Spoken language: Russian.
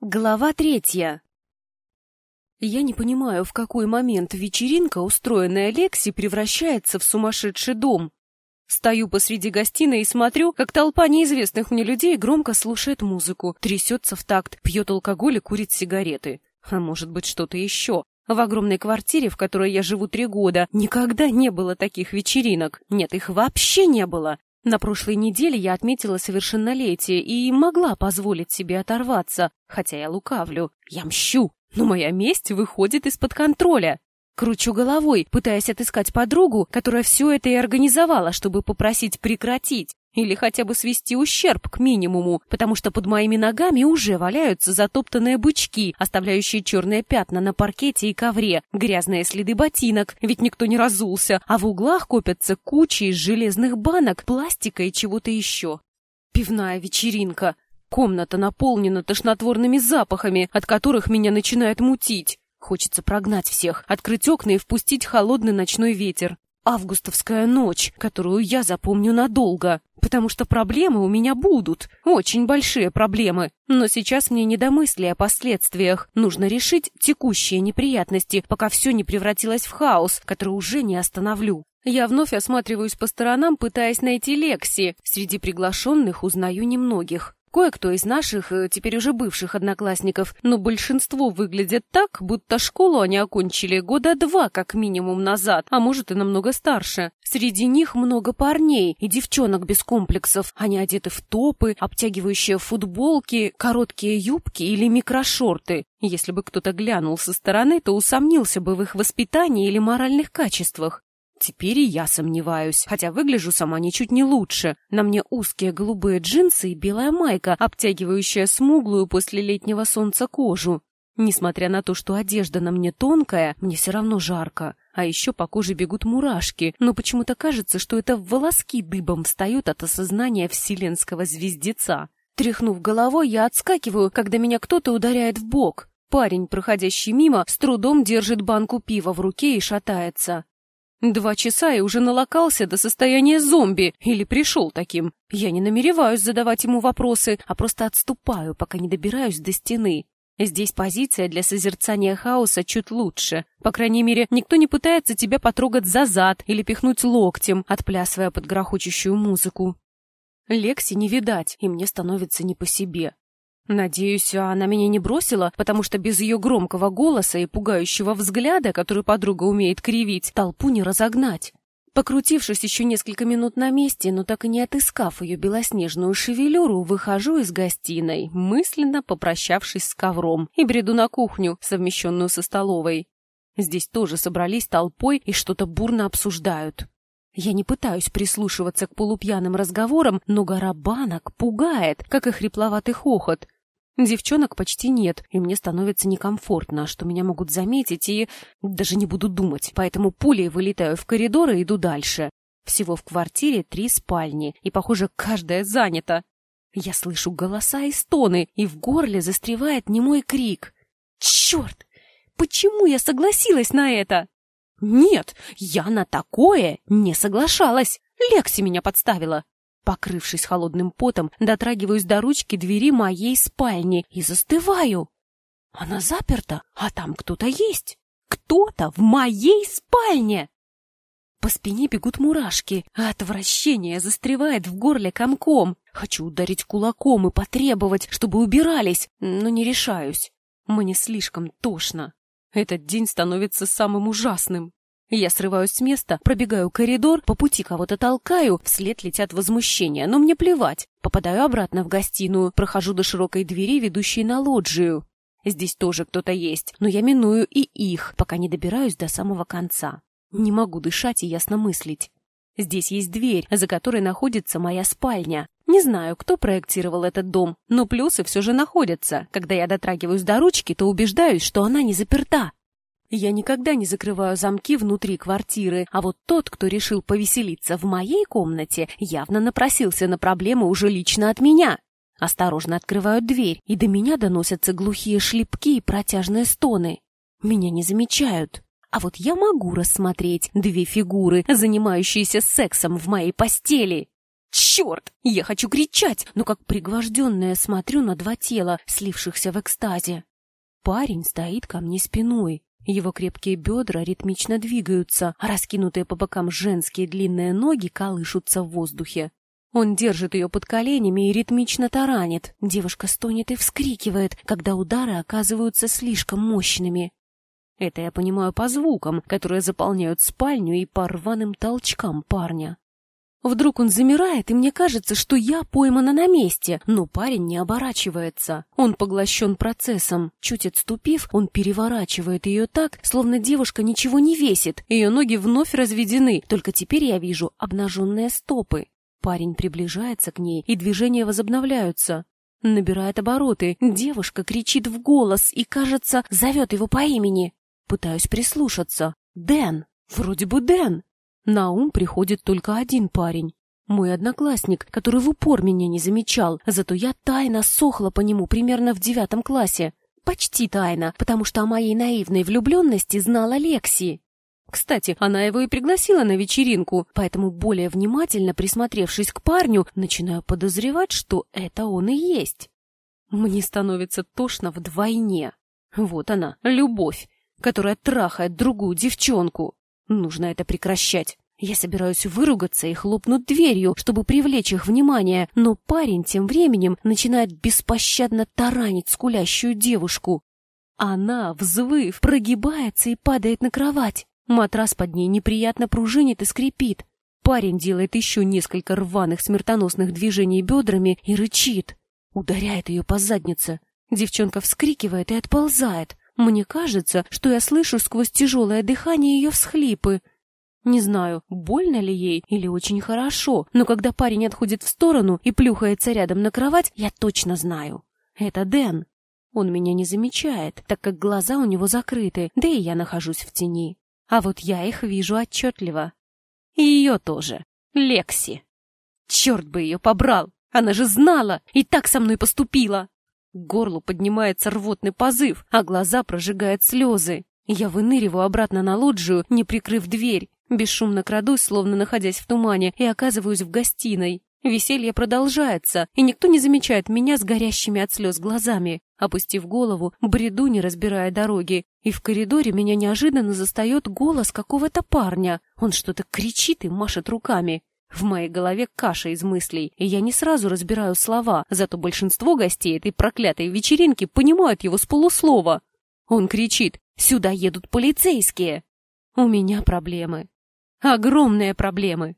Глава третья. Я не понимаю, в какой момент вечеринка, устроенная Лекси, превращается в сумасшедший дом. Стою посреди гостиной и смотрю, как толпа неизвестных мне людей громко слушает музыку, трясется в такт, пьет алкоголь и курит сигареты. А может быть, что-то еще. В огромной квартире, в которой я живу три года, никогда не было таких вечеринок. Нет, их вообще не было. На прошлой неделе я отметила совершеннолетие и могла позволить себе оторваться, хотя я лукавлю. Я мщу, но моя месть выходит из-под контроля. Кручу головой, пытаясь отыскать подругу, которая все это и организовала, чтобы попросить прекратить. Или хотя бы свести ущерб к минимуму, потому что под моими ногами уже валяются затоптанные бычки, оставляющие черные пятна на паркете и ковре, грязные следы ботинок, ведь никто не разулся, а в углах копятся кучи из железных банок, пластика и чего-то еще. Пивная вечеринка. Комната наполнена тошнотворными запахами, от которых меня начинает мутить. Хочется прогнать всех, открыть окна и впустить холодный ночной ветер. Августовская ночь, которую я запомню надолго, потому что проблемы у меня будут, очень большие проблемы. Но сейчас мне не до мысли о последствиях. Нужно решить текущие неприятности, пока все не превратилось в хаос, который уже не остановлю. Я вновь осматриваюсь по сторонам, пытаясь найти Лекси. Среди приглашенных узнаю немногих. Кое-кто из наших, э, теперь уже бывших одноклассников, но большинство выглядят так, будто школу они окончили года два как минимум назад, а может и намного старше. Среди них много парней и девчонок без комплексов. Они одеты в топы, обтягивающие футболки, короткие юбки или микрошорты. Если бы кто-то глянул со стороны, то усомнился бы в их воспитании или моральных качествах. Теперь и я сомневаюсь, хотя выгляжу сама ничуть не лучше. На мне узкие голубые джинсы и белая майка, обтягивающая смуглую после летнего солнца кожу. Несмотря на то, что одежда на мне тонкая, мне все равно жарко. А еще по коже бегут мурашки, но почему-то кажется, что это волоски дыбом встают от осознания вселенского звездеца. Тряхнув головой, я отскакиваю, когда меня кто-то ударяет в бок. Парень, проходящий мимо, с трудом держит банку пива в руке и шатается. Два часа и уже налокался до состояния зомби, или пришел таким. Я не намереваюсь задавать ему вопросы, а просто отступаю, пока не добираюсь до стены. Здесь позиция для созерцания хаоса чуть лучше. По крайней мере, никто не пытается тебя потрогать за зад или пихнуть локтем, отплясывая под грохочущую музыку. Лекси не видать, и мне становится не по себе. Надеюсь, она меня не бросила, потому что без ее громкого голоса и пугающего взгляда, который подруга умеет кривить, толпу не разогнать. Покрутившись еще несколько минут на месте, но так и не отыскав ее белоснежную шевелюру, выхожу из гостиной, мысленно попрощавшись с ковром, и бреду на кухню, совмещенную со столовой. Здесь тоже собрались толпой и что-то бурно обсуждают. Я не пытаюсь прислушиваться к полупьяным разговорам, но гора банок пугает, как и хрипловатый хохот. Девчонок почти нет, и мне становится некомфортно, что меня могут заметить, и даже не буду думать, поэтому пулей вылетаю в коридор и иду дальше. Всего в квартире три спальни, и, похоже, каждая занята. Я слышу голоса и стоны, и в горле застревает немой крик. «Черт! Почему я согласилась на это?» «Нет, я на такое не соглашалась. Лекси меня подставила. Покрывшись холодным потом, дотрагиваюсь до ручки двери моей спальни и застываю. Она заперта, а там кто-то есть. Кто-то в моей спальне! По спине бегут мурашки, а отвращение застревает в горле комком. Хочу ударить кулаком и потребовать, чтобы убирались, но не решаюсь. Мне слишком тошно. Этот день становится самым ужасным. Я срываюсь с места, пробегаю коридор, по пути кого-то толкаю, вслед летят возмущения, но мне плевать. Попадаю обратно в гостиную, прохожу до широкой двери, ведущей на лоджию. Здесь тоже кто-то есть, но я миную и их, пока не добираюсь до самого конца. Не могу дышать и ясно мыслить. Здесь есть дверь, за которой находится моя спальня. Не знаю, кто проектировал этот дом, но плюсы все же находятся. Когда я дотрагиваюсь до ручки, то убеждаюсь, что она не заперта. Я никогда не закрываю замки внутри квартиры, а вот тот, кто решил повеселиться в моей комнате, явно напросился на проблемы уже лично от меня. Осторожно открывают дверь, и до меня доносятся глухие шлепки и протяжные стоны. Меня не замечают. А вот я могу рассмотреть две фигуры, занимающиеся сексом в моей постели. Черт! Я хочу кричать, но как пригвожденная смотрю на два тела, слившихся в экстазе. Парень стоит ко мне спиной. Его крепкие бедра ритмично двигаются, а раскинутые по бокам женские длинные ноги колышутся в воздухе. Он держит ее под коленями и ритмично таранит. Девушка стонет и вскрикивает, когда удары оказываются слишком мощными. Это я понимаю по звукам, которые заполняют спальню и по рваным толчкам парня. Вдруг он замирает, и мне кажется, что я поймана на месте, но парень не оборачивается. Он поглощен процессом. Чуть отступив, он переворачивает ее так, словно девушка ничего не весит. Ее ноги вновь разведены, только теперь я вижу обнаженные стопы. Парень приближается к ней, и движения возобновляются. Набирает обороты. Девушка кричит в голос и, кажется, зовет его по имени. Пытаюсь прислушаться. Дэн. Вроде бы Дэн. На ум приходит только один парень. Мой одноклассник, который в упор меня не замечал, зато я тайно сохла по нему примерно в девятом классе. Почти тайно, потому что о моей наивной влюбленности знала Лекси. Кстати, она его и пригласила на вечеринку, поэтому, более внимательно присмотревшись к парню, начинаю подозревать, что это он и есть. Мне становится тошно вдвойне. Вот она, любовь, которая трахает другую девчонку. Нужно это прекращать. Я собираюсь выругаться и хлопнуть дверью, чтобы привлечь их внимание, но парень тем временем начинает беспощадно таранить скулящую девушку. Она, взвыв, прогибается и падает на кровать. Матрас под ней неприятно пружинит и скрипит. Парень делает еще несколько рваных смертоносных движений бедрами и рычит. Ударяет ее по заднице. Девчонка вскрикивает и отползает. Мне кажется, что я слышу сквозь тяжелое дыхание ее всхлипы. Не знаю, больно ли ей или очень хорошо, но когда парень отходит в сторону и плюхается рядом на кровать, я точно знаю. Это Дэн. Он меня не замечает, так как глаза у него закрыты, да и я нахожусь в тени. А вот я их вижу отчетливо. И ее тоже. Лекси. Черт бы ее побрал! Она же знала и так со мной поступила. К горлу поднимается рвотный позыв, а глаза прожигают слезы. Я выныриваю обратно на лоджию, не прикрыв дверь. Бесшумно крадусь, словно находясь в тумане, и оказываюсь в гостиной. Веселье продолжается, и никто не замечает меня с горящими от слез глазами. Опустив голову, бреду, не разбирая дороги, и в коридоре меня неожиданно застает голос какого-то парня. Он что-то кричит и машет руками. В моей голове каша из мыслей, и я не сразу разбираю слова, зато большинство гостей этой проклятой вечеринки понимают его с полуслова. Он кричит «Сюда едут полицейские!» У меня проблемы. Огромные проблемы.